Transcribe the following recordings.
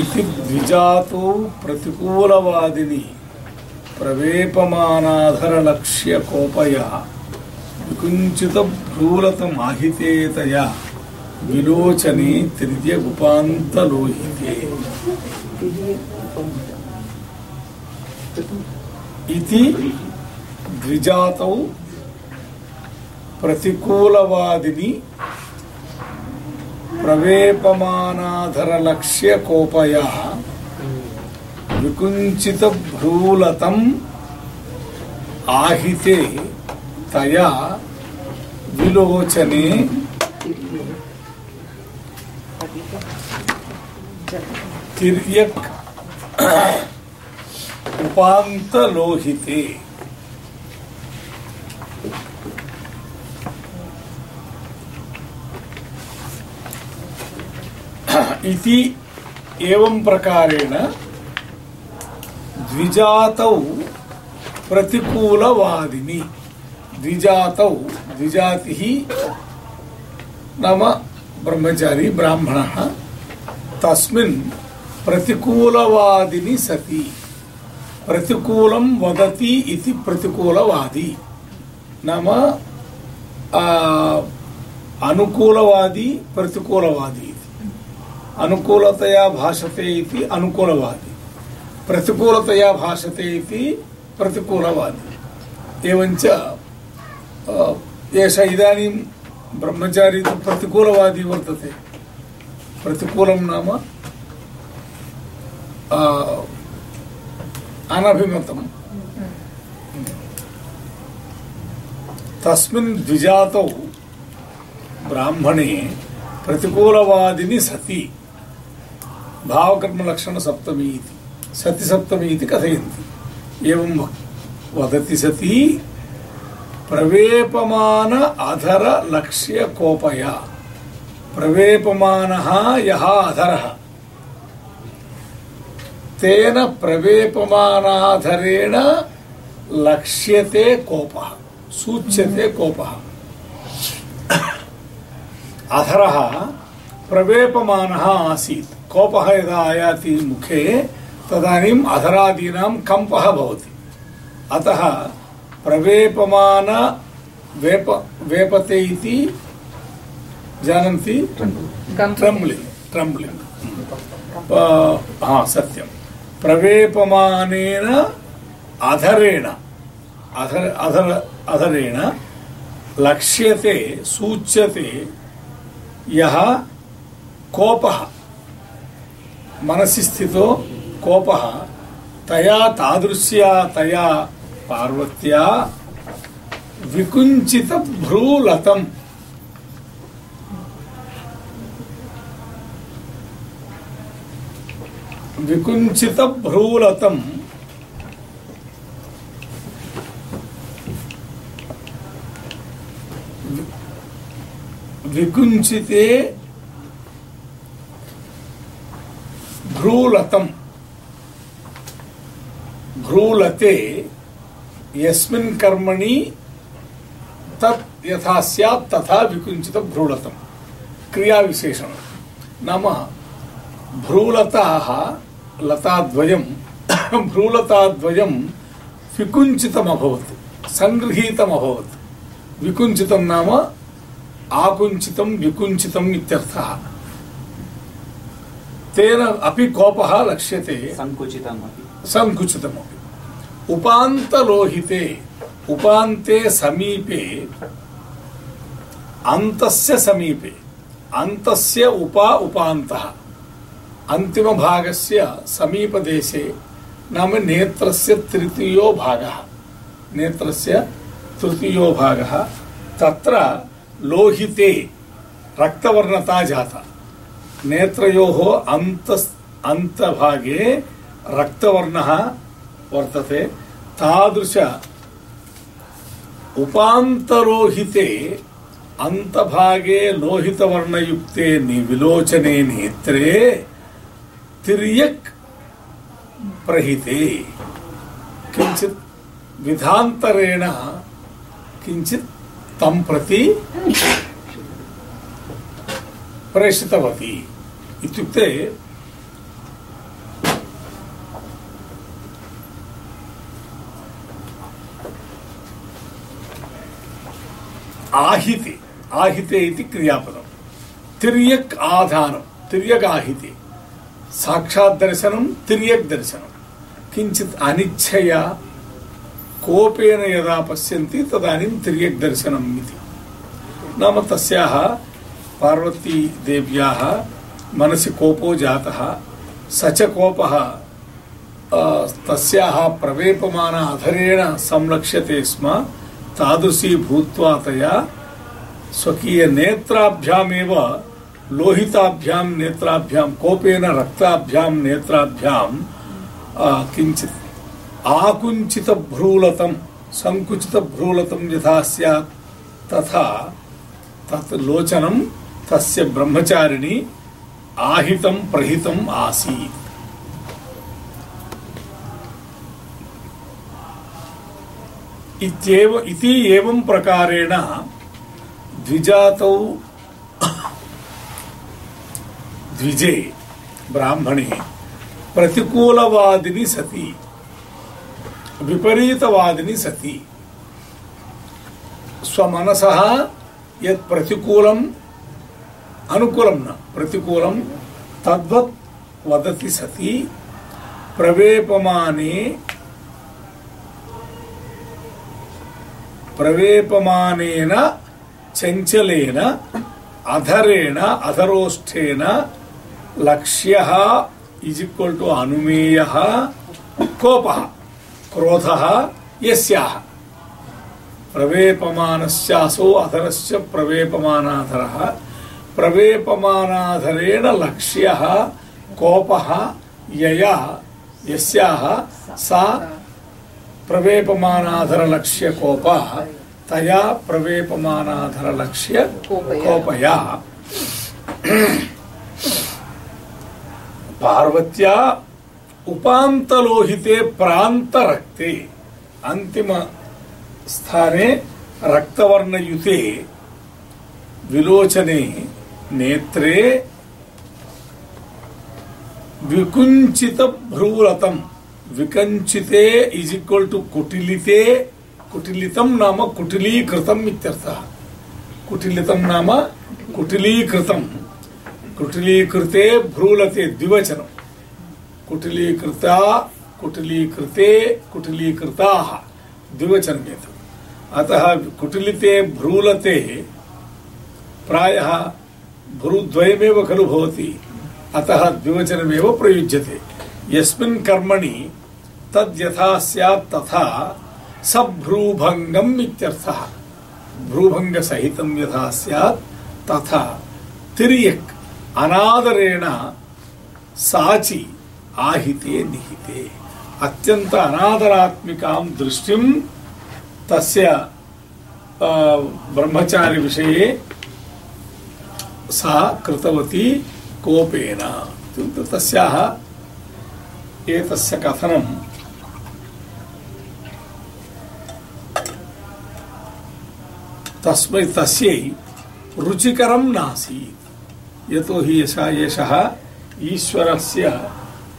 इति द्विजातो प्रवेपमानाधरलक्ष्यकोपया विकुञ्चितभ्रूलतमाहितेतया विलोचने तिर्यगुपान्तलोहिते इति द्विजातौ प्रतिकूलवादिनि प्रवेपमानाधरलक्ष्यकोपया विकुञ्चितभ्रूलतम् आहिते तया विलोचने। तिर्यक् उपान्तलोहिते। इति एवं प्रकारेण द्विजातौ प्रतिकूलवादिनि। द्विजातौ, द्विजातिः नाम ब्रह्मचारी, ब्राह्मणः, तस्मिन् प्रतिकूलवादिनि सति। प्रतिकूलं वदति इति प्रतिकूलवादी। नाम अनुकूलवादी, प्रतिकूलवादी। अनुकूलतया भाषते इति अनुकूलवादी। प्रतिकूलतया भाषते इति प्रतिकूलवादी। एवञ्च एष इदानीं ब्रह्मचारी तु प्रतिकूलवादी वर्तते। प्रतिकूलं नाम अनभिमतम् तस्मिन् द्विजातौ ब्राह्मणे प्रतिकूलवादिनि सति। भावकर्मलक्षणसप्तमी इति सति सप्तमी इति कथयन्ति। एवं वदति सति, प्रवेपमान अधर लक्ष्य कोपया। प्रवेपमानः यः अधरः। तेन प्रवेपमानाधरेण लक्ष्यते कोपः, सूच्यते कोपः। अधरः प्रवेपमानः आसीत्। कोपः यदा आयाति मुखे तदानीम् अधरादीनां कम्पः भवति। अतः प्रवेपमान वेप वेपते इति जानन्ति ट्रम्ब्लिङ्ग्। ट्रम्ब्लिङ्ग् हा सत्यं प्रवेपमानेन अधरेण अधर अधर अधरेण लक्ष्यते सूच्यते यः कोपः। मनसि स्थितो कोपः तया तादृश्या तया पार्वत्या विकुञ्चितभ्रूलतम् विकुञ्चितभ्रूलतम् विकुञ्चिते भ्रूलतम् भ्रूलते यस्मिन् कर्मणि तत् यथा स्यात् तथा विकुञ्चितभ्रूलतम् क्रियाविशेषणं। नाम, भ्रूलताः, लताद्वयं, भ्रूलताद्वयं विकुञ्चितमभवत्, सङ्गृहीतमभवत्। विकुञ्चितं नाम, आकुञ्चितं विकुञ्चितम् इत्यर्थः। तेन अपि कोपः लक्ष्यते। सङ्कुचितमपि सङ्कुचितमपि उपान्तलोहिते उपान्ते समीपे अन्तस्य समीपे अन्तस्य उपा उपान्तः अन्तिमभागस्य समीपदेशे नाम नेत्रस्य तृतीयो भागः। नेत्रस्य तृतीयो भागः तत्र लोहिते रक्तवर्णता जाता। नेत्रयोः अन्त अन्तभागे रक्तवर्णः वर्तते। तादृश उपान्तरोहिते अन्तभागे लोहितवर्णयुक्ते विलोचने नेत्रे तिर्यक् प्रहिते। किञ्चित् विधान्तरेण किञ्चित् तं प्रति प्रेषितवती। इत्युक्ते आहिते आहिते इति क्रियापदं तिर्यक् आधानं तिर्यक् आहिते साक्षात् दर्शनं तिर्यक् दर्शनं किञ्चित् अनिच्छया कोपेन यदा पश्यन्ति तदानीं तिर्यक् दर्शनम् इति नाम तस्याः पार्वतीदेव्याः मनसि कोपो जातः स च कोपः तस्याः प्रवेपमान अधरेण संलक्ष्यते स्म, तादृशी भूत्वा तया स्वकीयनेत्राभ्यामेव, लोहिताभ्यां नेत्राभ्यां, कोपेन रक्ताभ्यां नेत्राभ्यां किञ्चित् आकुञ्चितभ्रूलतं सङ्कुचितभ्रूलतं यथा स्यात्, तथा तत् लोचनं तस्य ब्रह्मचारिणी आहितं प्रहितम् आसीत्। इत्येव इति एवं प्रकारेण द्विजातौ द्विजे ब्राह्मणे प्रतिकूलवादिनी सती। विपरीतवादिनी सती। स्वमनसः यत् प्रतिकूलम् अनुकूलं न। प्रतिकूलं तद्वत् वदति सती। प्रवेपमाने प्रवेपमानेन चञ्चलेन अधरेण अधरोष्ठेन लक्ष्यः इस् इक्वल् टु अनुमेयः कोपः क्रोधः यस्याः। प्रवेपमानस्यासौ अधरस्य प्रवेपमानाधरः। प्रवेपमानाधरेण लक्ष्यः कोपः यया यस्याः सा प्रवेपमानाधरलक्ष्यकोपः तया प्रवेपमानाधरलक्ष्य कोपया। पार्वत्या उपान्तलोहिते प्रान्तरक्ते अन्तिम स्थाने रक्तवर्णयुते विलोचने नेत्रे विकुञ्चितभ्रूरतं विकञ्चिते इस् इक्वल् टु कुटिलिते, कुटिलितं नाम कुटिलीकृतम् इत्यर्थः। कुटिलितं नाम कुटिलीकृतं कुटिलीकृते भ्रूलते द्विवचनं कुटिलीकृता, कुटिलीकृते, कुटिलीकृताः। द्विवचनम् एतत् अतः कुटिलिते, भ्रूलते प्रायः भ्रूद्वयमेव खलु भवति। अतः द्विवचनमेव प्रयुज्यते। यस्मिन् कर्मणि तद् यथा स्यात् तथा सभ्रूभङ्गम् इत्यर्थः। भ्रूभङ्गसहितं यथा स्यात् तथा तिर्यक् अनादरेण साचि आहिते निहिते। अत्यन्त अनादरात्मिकां दृष्टिं तस्य ब्रह्मचारी विषये सा कृतवती कोपेन। तस्याः एतस्य कथनं तस्मै तस्यै रुचिकरं नासीत्। एषः ईश्वरस्य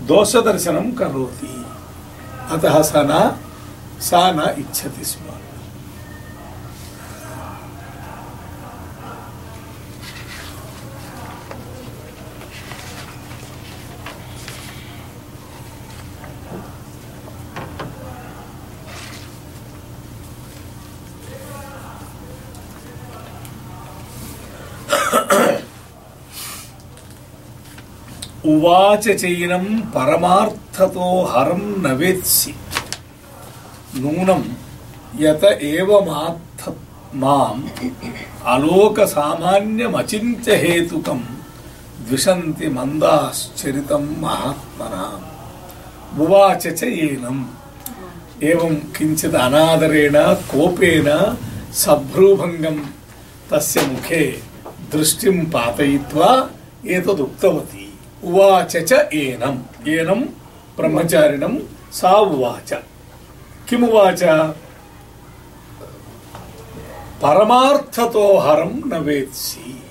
दोषदर्शनं करोति। अतः सा न सा न इच्छति स्म। उवाच चैनं परमार्थतो हरं न वेत्सि नूनं यत एवमात्थ माम् अलोकसामान्यमचिन्त्यहेतुकं द्विषन्ति मन्दाश्चरितं महात्मनाम् उवाच च एवं किञ्चित् अनादरेण कोपेन सभ्रूभङ्गं तस्य मुखे दृष्टिं पातयित्वा एतदुक्तवती। उवाच च सा उवाच। परमार्थतो न वेत्सि।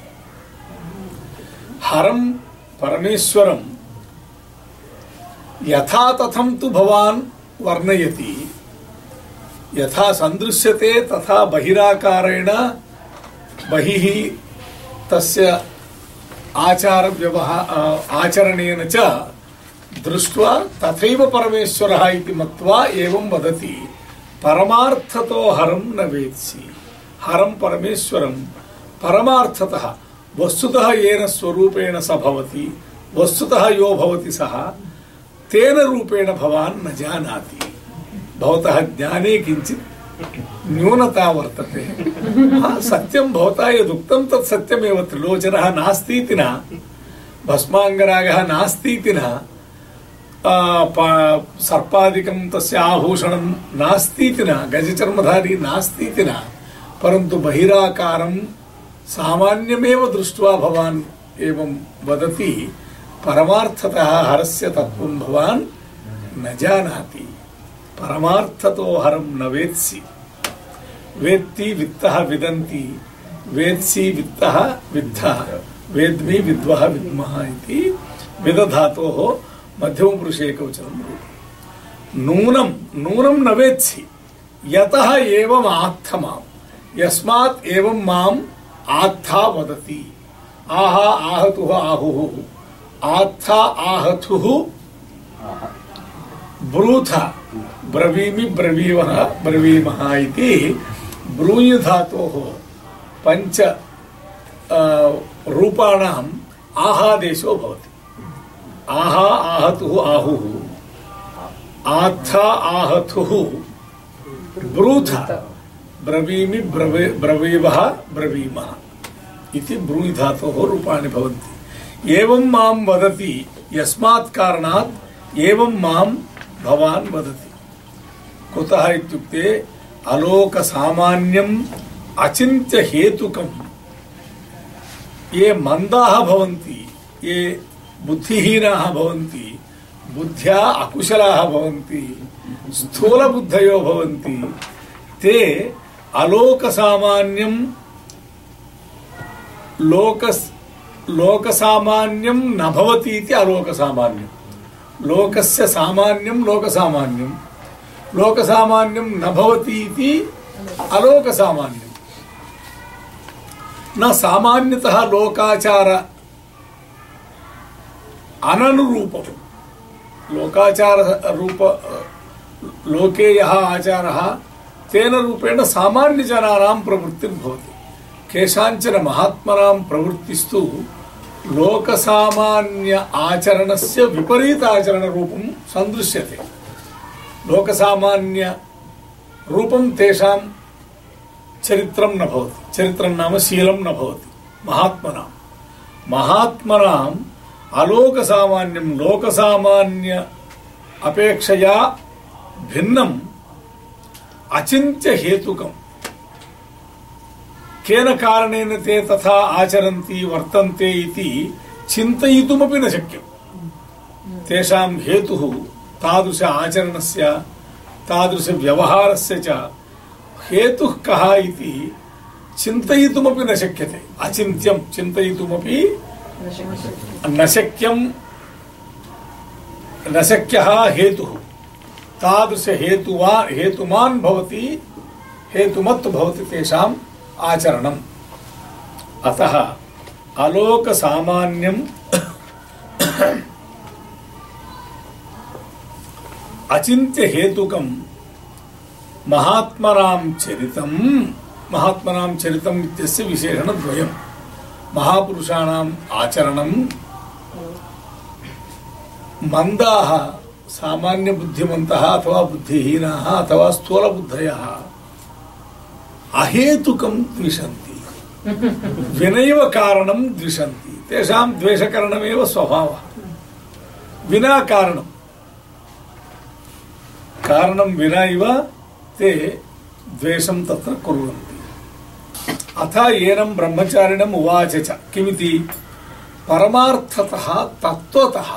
यथा तु भवान् वर्णयति। यथा सन्दृश्यते तथा बहिराकारेण बहिः तस्य आचारव्यवहार आचरणेन च दृष्ट्वा तथैव परमेश्वरः इति मत्वा एवं वदति, परमार्थतो हरं न वेत्सि। हरं परमेश्वरं। परमार्थतः, वस्तुतः येन स्वरूपेण स भवति, वस्तुतः यो भवति सः, तेन रूपेण भवान् न जानाति। भवतः ज्ञाने किञ्चित् न्यूनता वर्तते। सत्यं भवता यदुक्तं तत् सत्यमेव त्रिलोचनः नास्ति इति न। भस्माङ्गरागः नास्ति इति न सर्पादिकं तस्य आभूषणं नास्ति इति न। गजचर्मधारी नास्ति इति न। परन्तु बहिराकारं सामान्यमेव दृष्ट्वा भवान् एवं वदति, परमार्थतः हरस्य तत्त्वं भवान् न जानाति। परमार्थतो हरं न वेत्सि। वेत्ति वित्तः विदन्ति। वेत्सि वित्तः विद्धः। वेद्मि विद्वः विद्मः इति विदधातोः मध्यमपुरुषे एकवचनं रूपं नूनं नूनं न वेत्सि। यतः एवम् आत्थ यस्मात् एवं माम् आत्था वदति। आहा, आहतुः, आहुः। आत्था, आहतुः। ब्रूथ। ब्रवीमि, ब्रवीमः ब्रवीमः इति ब्रूयधातोः पञ्च रूपाणाम् आहादेशो भवति। आहा, आहतुः, आहुः। आत्था, आहतुः। ब्रूथ, ब्रवीमि, ब्रवे, ब्रवीवः, ब्रवीमः। इति ब्रूहि धातोः रूपाणि भवन्ति। एवं माँ वदति, यस्मात् कारणात् एवं माँ भवान् वदति। कुतः इत्युक्ते अलोकसामान्यम् अचिन्त्यहेतुकं। ये मन्दाः भवन्ति, ये बुद्धिहीनाः भवन्ति, बुद्ध्या अकुशलाः भवन्ति, स्थूलबुद्धयो भवन्ति, ते अलोकसामान्यं, लोकस्, लोकसामान्यं न भवति इति अलोकसामान्यं। लोकस्य सामान्यं लोकसामान्यं लोकसामान्यं न भवति न सामान्यतः लोकाचार अननुरूपं लोकाचार रूप, लोके यः आचारः, तेन रूपेण सामान्यजनानां प्रवृत्तिर्भवति केषाञ्चन महात्मनां प्रवृत्तिस्तु लोकसामान्य आचरणस्य विपरीत आचरणरूपं सन्दृश्यते। लोकसामान्य रूपं तेषां चरित्रं न भवति। चरित्रं नाम शीलं न भवति। महात्मनां। महात्मनां अलोक सामान्यम लोक सामान्य अपेक्षया भिन्नम अचिंत्य हेतुकम केन कारणेन ते तथा आचरन्ति, वर्तन्ते इति चिन्तयितुमपि न शक्यम्। तेषां हेतुः तादृश आचरणस्य, तादृश व्यवहारस्य च हेतुः कः इति चिन्तयितुमपि न शक्यते। अचिन्त्यं चिन्तयितुमपि न शक्यं, न शक्यः हेतुः। तादृश हेतुवा, हेतुमान् भवति, हेतुमत् भवति तेषाम् आचरणम्। अतः अलोकसामान्यम् अचिन्त्य हेतुकं महात्मनां चरितं महात्मनां चरितम् इत्यस्य विशेषणद्वयम्। महापुरुषाणाम् आचरणं मन्दाः, सामान्यबुद्धिमन्तः अथवा बुद्धिहीनाः अथवा स्थूलबुद्धयः। अहेतुकं द्विषन्ति। विनैव कारणं द्विषन्ति। तेषां द्वेषकरणमेव स्वभावः। विना कारणं कारणं विना इव ते द्वेषं तत्र कुर्वन्ति। अथ एनं ब्रह्मचारिणम् उवाच च। किमिति? परमार्थतः तत्त्वतः।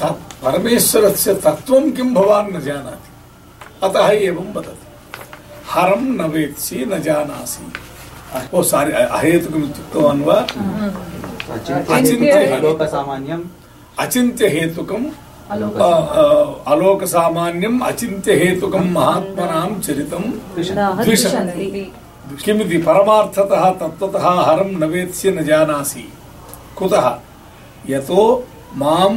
तत् परमेश्वरस्य तत्त्वं किं भवान् न जानाति। अतः एवं वदति। हरं न वेत्सि न जानासि। ओ सारि अहेतुकम् इत्युक्तवान् वा? अचिन्त्य అలోక ఆ, ఆ, అలోక సామాన్యం అచింత్య హేతుకం మహాత్మనాం చరితం ద్విషంతి కిమితి పరమార్థతః తత్వతః హరం న వేత్స్య న జానాసి కుతః యతో మాం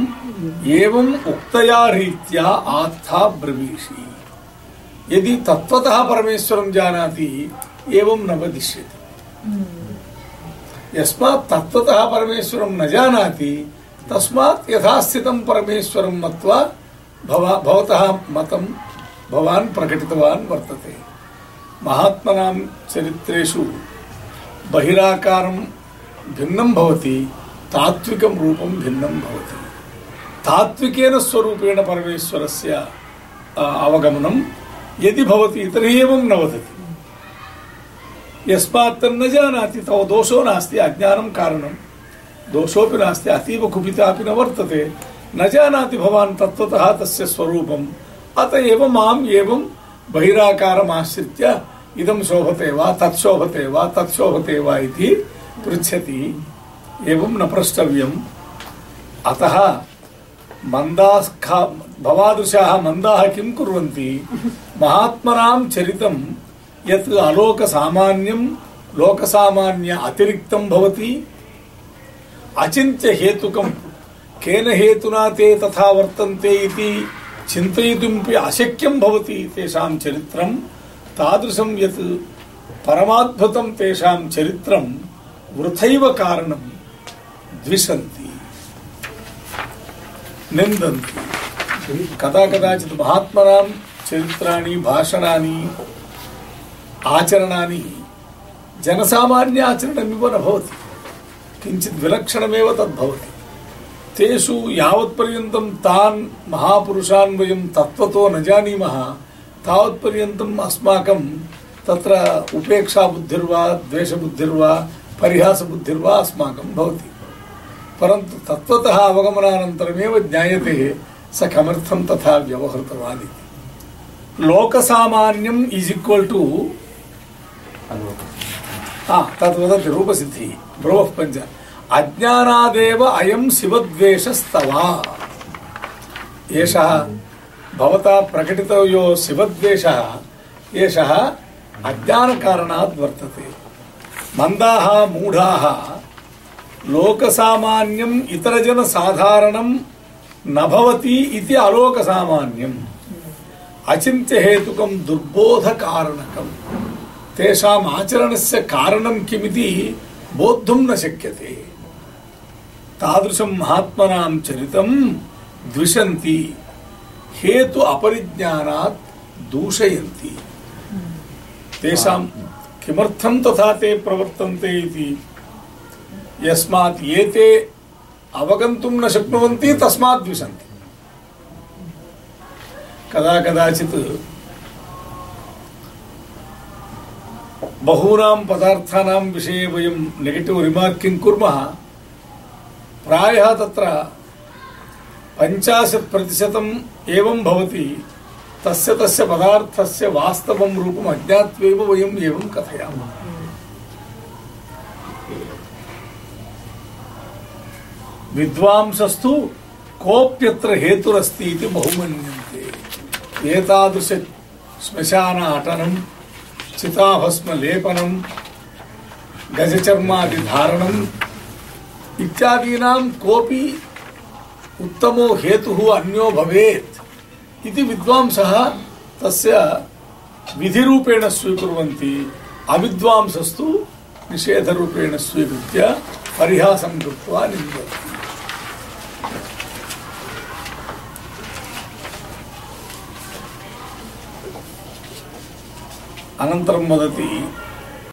ఏవం ఉక్తయా రీత్యా ఆస్థా బ్రవీషి యది తత్వతః పరమేశ్వరం జానాతి ఏవం న వదిష్యతి యస్మాత్ తత్వతః పరమేశ్వరం న జానాతి तस्मात् यथास्थितं परमेश्वरं मत्वा भवतः मतं भवान् प्रकटितवान् वर्तते। महात्मनां चरित्रेषु बहिराकारं भिन्नं भवति, तात्विकं रूपं भिन्नं भवति। तात्विकेन स्वरूपेण परमेश्वरस्य अवगमनं यदि भवति, तर्हि एवं न वदति। यस्मात् तन्न जानाति, तव दोषो नास्ति, अज्ञानं कारणं दोषोऽपि नास्ति, अतीव कुपितापि न वर्तते। न जानाति भवान् तत्त्वतः तस्य स्वरूपम्। अत एव माम् एवं बहिराकारमाश्रित्य इदं शोभते वा, तत् शोभते वा, तत् शोभते वा इति पृच्छति। एवं न प्रष्टव्यम्। अतः मन्दास्खा भवादृशाः मन्दाः किं कुर्वन्ति? महात्मनां चरितं यत् अलोकसामान्यं, लोकसामान्य अतिरिक्तं भवति। अचिन्त्य हेतुकं केन हेतुना ते तथा वर्तन्ते इति चिन्तयितुमपि अशक्यं भवति तेषां चरित्रं तादृशं यत् परमाद्भुतं तेषां चरित्रं वृथैव कारणं द्विषन्ति। निन्दन्ति। कदा कदाचित् महात्मनां चरित्राणि, भाषणानि, आचरणानि, जनसामान्य आचरणमिव न भवति। किञ्चित् विलक्षणमेव तद्भवति। तेषु यावत्पर्यन्तं तान् महापुरुषान् वयं तत्त्वतो न जानीमः, तावत्पर्यन्तम् अस्माकं तत्र उपेक्षाबुद्धिर्वा, द्वेषबुद्धिर्वा, परिहासबुद्धिर्वा अस्माकं भवति। परन्तु तत्त्वतः अवगमनानन्तरमेव ज्ञायते स किमर्थं तथा व्यवहृतवान् इति लोकसामान्यम् इस् इक्वल् टु तद्वद रूपसिद्धि भ्रुवः पञ्च अज्ञानादेव अयं शिवद्वेषस्तव एषः भवता प्रकटितो यो शिवद्वेषः, एषः अज्ञानकारणात् वर्तते। मन्दाः मूढाः, लोकसामान्यम् इतरजनसाधारणं न भवति इति अलोकसामान्यम्। अचिन्त्यहेतुकं दुर्बोधकारणकम्। तेषाम् आचरणस्य कारणं किमिति बोद्धुं न शक्यते। तादृशं महात्मनां चरितं द्विषन्ति। हेतु अपरिज्ञानात् दूषयन्ति। तेषां किमर्थं तथा ते प्रवर्तन्ते इति? यस्मात् एते अवगन्तुं न शक्नुवन्ति, तस्मात् द्विषन्ति। कदा कदाचित् बहूनां पदार्थानां विषये वयं नेगेटिव् रिमार्किङ्ग् कुर्मः, प्रायः तत्र पञ्चाशत् प्रतिशतम् एवं भवति, तस्य तस्य पदार्थस्य वास्तवं रूपम् अज्ञात्वैव वयम् एवं कथयामः। विद्वांसस्तु कोऽप्यत्र हेतुरस्ति इति बहुमन्यन्ते। एतादृश श्मशान अटनं चिताभस्मलेपनं गजचर्मादिधारणम्, इत्यादीनां कोऽपि उत्तमो हेतुः अन्यो भवेत् इति विद्वांसः तस्य विधिरूपेण स्वीकुर्वन्ति। अविद्वांसस्तु निषेधरूपेण स्वीकृत्य परिहासं कृत्वा निन्दन्ति अनन्तरं वदति